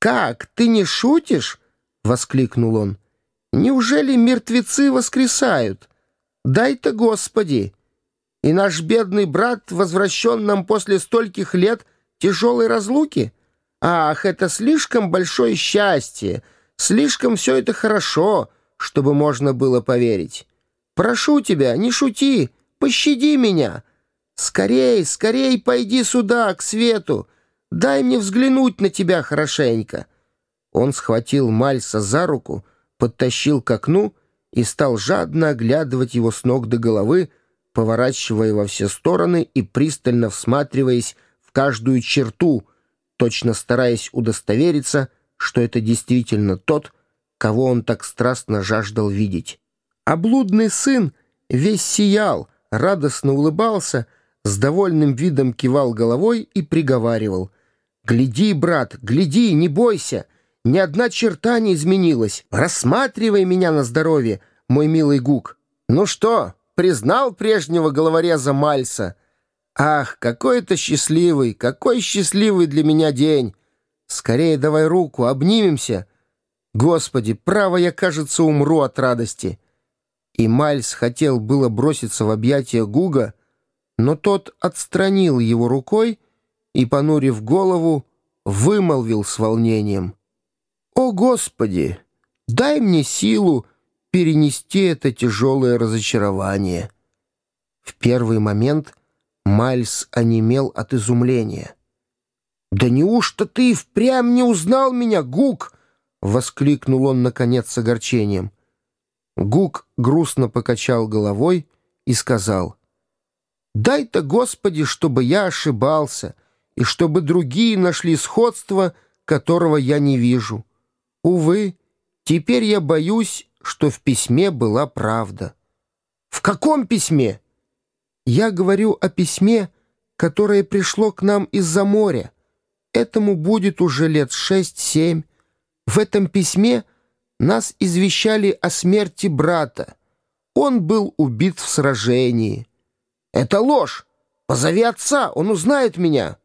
«Как, ты не шутишь?» — воскликнул он. «Неужели мертвецы воскресают? Дай-то, Господи! И наш бедный брат возвращен нам после стольких лет тяжелой разлуки? Ах, это слишком большое счастье, слишком все это хорошо, чтобы можно было поверить. Прошу тебя, не шути, пощади меня. Скорей, скорей пойди сюда, к свету, дай мне взглянуть на тебя хорошенько». Он схватил Мальса за руку, подтащил к окну и стал жадно оглядывать его с ног до головы, поворачивая во все стороны и пристально всматриваясь в каждую черту, точно стараясь удостовериться, что это действительно тот, кого он так страстно жаждал видеть. А блудный сын весь сиял, радостно улыбался, с довольным видом кивал головой и приговаривал. «Гляди, брат, гляди, не бойся!» Ни одна черта не изменилась. Рассматривай меня на здоровье, мой милый Гук. Ну что, признал прежнего головореза Мальса? Ах, какой это счастливый, какой счастливый для меня день. Скорее давай руку, обнимемся. Господи, право я, кажется, умру от радости. И Мальс хотел было броситься в объятия Гуга, но тот отстранил его рукой и, понурив голову, вымолвил с волнением — «О, Господи, дай мне силу перенести это тяжелое разочарование». В первый момент Мальс онемел от изумления. «Да неужто ты впрямь не узнал меня, Гук?» — воскликнул он, наконец, с огорчением. Гук грустно покачал головой и сказал, «Дай-то, Господи, чтобы я ошибался, и чтобы другие нашли сходство, которого я не вижу». Увы, теперь я боюсь, что в письме была правда. В каком письме? Я говорю о письме, которое пришло к нам из-за моря. Этому будет уже лет шесть-семь. В этом письме нас извещали о смерти брата. Он был убит в сражении. Это ложь. Позови отца, он узнает меня.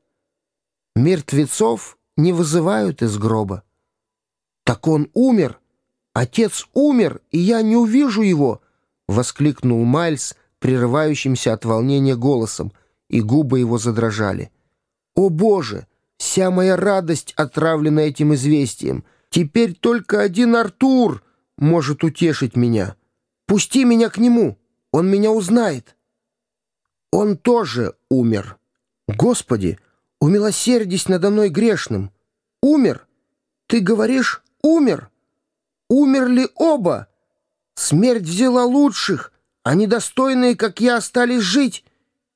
Мертвецов не вызывают из гроба. «Так он умер! Отец умер, и я не увижу его!» — воскликнул Майлз, прерывающимся от волнения голосом, и губы его задрожали. «О, Боже! Вся моя радость отравлена этим известием. Теперь только один Артур может утешить меня. Пусти меня к нему, он меня узнает». Он тоже умер. Господи, умилосердись надо мной грешным. Умер? Ты говоришь умер. Умерли оба. Смерть взяла лучших, а недостойные, как я, остались жить.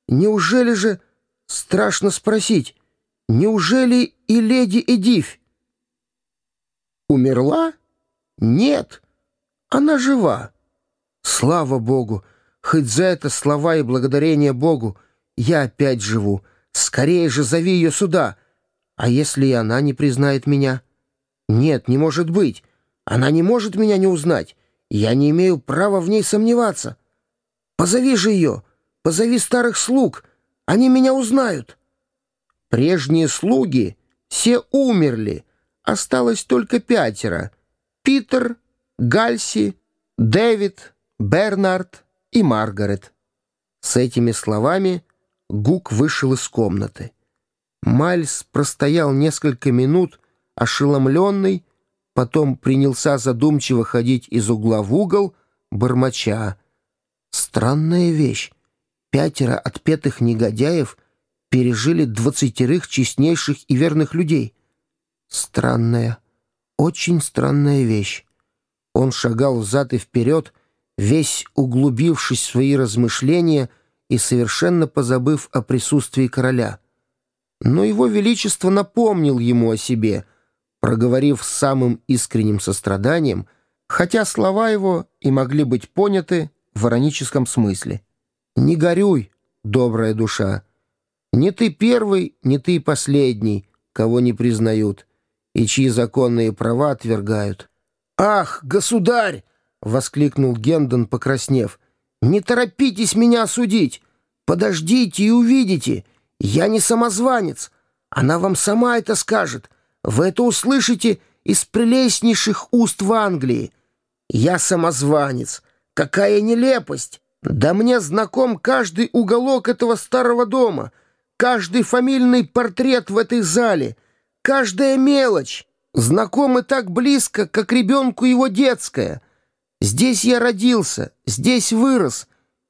Неужели же, страшно спросить, неужели и леди Эдивь? Умерла? Нет, она жива. Слава Богу! Хоть за это слова и благодарение Богу, я опять живу. Скорее же зови ее сюда. А если и она не признает меня?» «Нет, не может быть. Она не может меня не узнать. Я не имею права в ней сомневаться. Позови же ее, позови старых слуг. Они меня узнают». Прежние слуги все умерли. Осталось только пятеро. Питер, Гальси, Дэвид, Бернард и Маргарет. С этими словами Гук вышел из комнаты. Мальс простоял несколько минут, ошеломленный, потом принялся задумчиво ходить из угла в угол, бормоча. Странная вещь. Пятеро отпетых негодяев пережили двадцатерых честнейших и верных людей. Странная, очень странная вещь. Он шагал взад и вперед, весь углубившись в свои размышления и совершенно позабыв о присутствии короля. Но его величество напомнил ему о себе — проговорив с самым искренним состраданием, хотя слова его и могли быть поняты в ироническом смысле. «Не горюй, добрая душа. Не ты первый, не ты последний, кого не признают, и чьи законные права отвергают». «Ах, государь!» — воскликнул Гендон, покраснев. «Не торопитесь меня осудить! Подождите и увидите! Я не самозванец! Она вам сама это скажет!» вы это услышите из прелестнейших уст в Англии. Я самозванец. Какая нелепость! Да мне знаком каждый уголок этого старого дома, каждый фамильный портрет в этой зале, каждая мелочь. Знакомы так близко, как ребенку его детская. Здесь я родился, здесь вырос.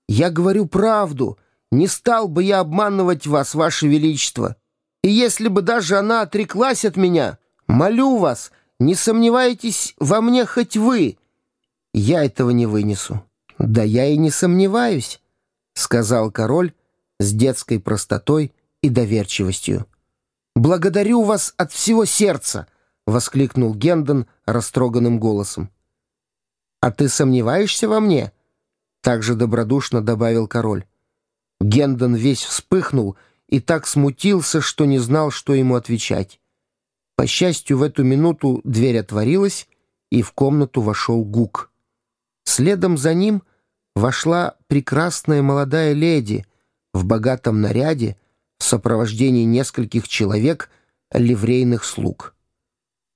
Я говорю правду. Не стал бы я обманывать вас, ваше величество. И если бы даже она отреклась от меня, молю вас, не сомневайтесь во мне хоть вы. Я этого не вынесу. Да я и не сомневаюсь, сказал король с детской простотой и доверчивостью. Благодарю вас от всего сердца, воскликнул Гендон растроганным голосом. А ты сомневаешься во мне? Также добродушно добавил король. Гендон весь вспыхнул и так смутился, что не знал, что ему отвечать. По счастью, в эту минуту дверь отворилась, и в комнату вошел Гук. Следом за ним вошла прекрасная молодая леди в богатом наряде в сопровождении нескольких человек ливрейных слуг.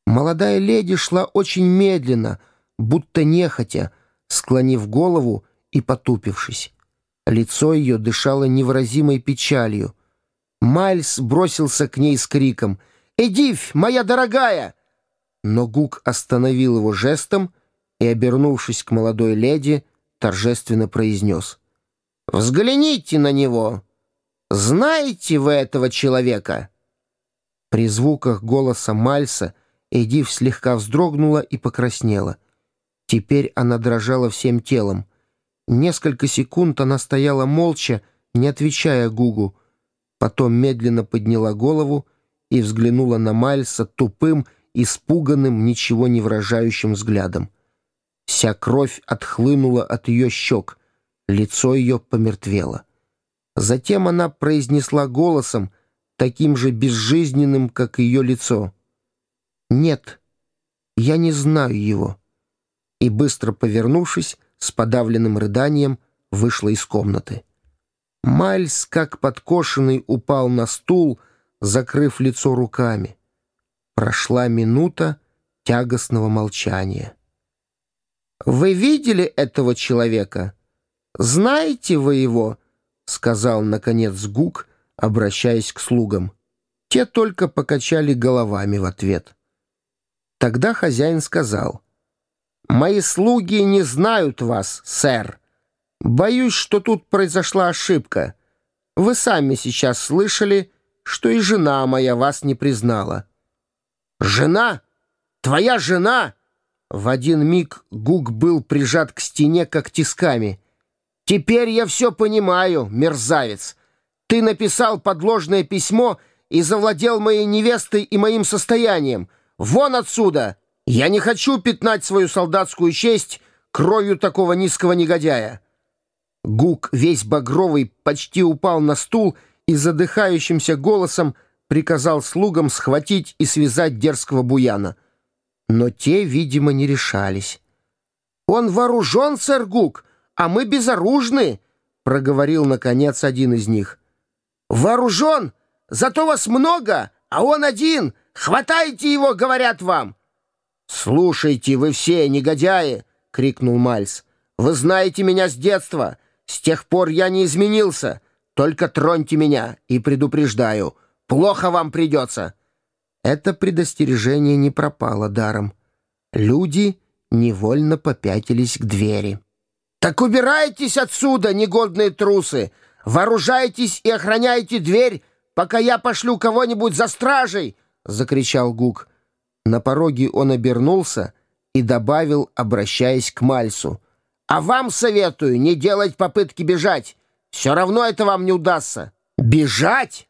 Молодая леди шла очень медленно, будто нехотя, склонив голову и потупившись. Лицо ее дышало невыразимой печалью. Мальс бросился к ней с криком «Эдивь, моя дорогая!» Но Гук остановил его жестом и, обернувшись к молодой леди, торжественно произнес «Взгляните на него! Знаете вы этого человека?» При звуках голоса Мальса Эдив слегка вздрогнула и покраснела. Теперь она дрожала всем телом. Несколько секунд она стояла молча, не отвечая Гугу. Потом медленно подняла голову и взглянула на Мальса тупым, испуганным, ничего не выражающим взглядом. Вся кровь отхлынула от ее щек, лицо ее помертвело. Затем она произнесла голосом, таким же безжизненным, как ее лицо. «Нет, я не знаю его». И, быстро повернувшись, с подавленным рыданием вышла из комнаты. Мальс, как подкошенный, упал на стул, закрыв лицо руками. Прошла минута тягостного молчания. «Вы видели этого человека? Знаете вы его?» — сказал, наконец, Гук, обращаясь к слугам. Те только покачали головами в ответ. Тогда хозяин сказал — Мои слуги не знают вас, сэр. Боюсь, что тут произошла ошибка. Вы сами сейчас слышали, что и жена моя вас не признала». «Жена? Твоя жена?» В один миг Гук был прижат к стене, как тисками. «Теперь я все понимаю, мерзавец. Ты написал подложное письмо и завладел моей невестой и моим состоянием. Вон отсюда!» Я не хочу пятнать свою солдатскую честь кровью такого низкого негодяя. Гук, весь багровый, почти упал на стул и задыхающимся голосом приказал слугам схватить и связать дерзкого буяна. Но те, видимо, не решались. «Он вооружен, сэр Гук, а мы безоружны», — проговорил, наконец, один из них. «Вооружен? Зато вас много, а он один. Хватайте его, говорят вам!» «Слушайте вы все, негодяи!» — крикнул Мальс. «Вы знаете меня с детства. С тех пор я не изменился. Только троньте меня и предупреждаю. Плохо вам придется». Это предостережение не пропало даром. Люди невольно попятились к двери. «Так убирайтесь отсюда, негодные трусы! Вооружайтесь и охраняйте дверь, пока я пошлю кого-нибудь за стражей!» — закричал Гук. На пороге он обернулся и добавил, обращаясь к Мальсу. «А вам советую не делать попытки бежать. Все равно это вам не удастся». «Бежать?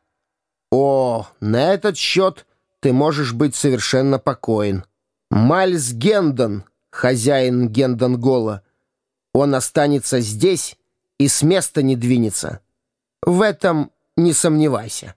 О, на этот счет ты можешь быть совершенно покоен. Мальс Гендон, хозяин Гендон-Гола, он останется здесь и с места не двинется. В этом не сомневайся».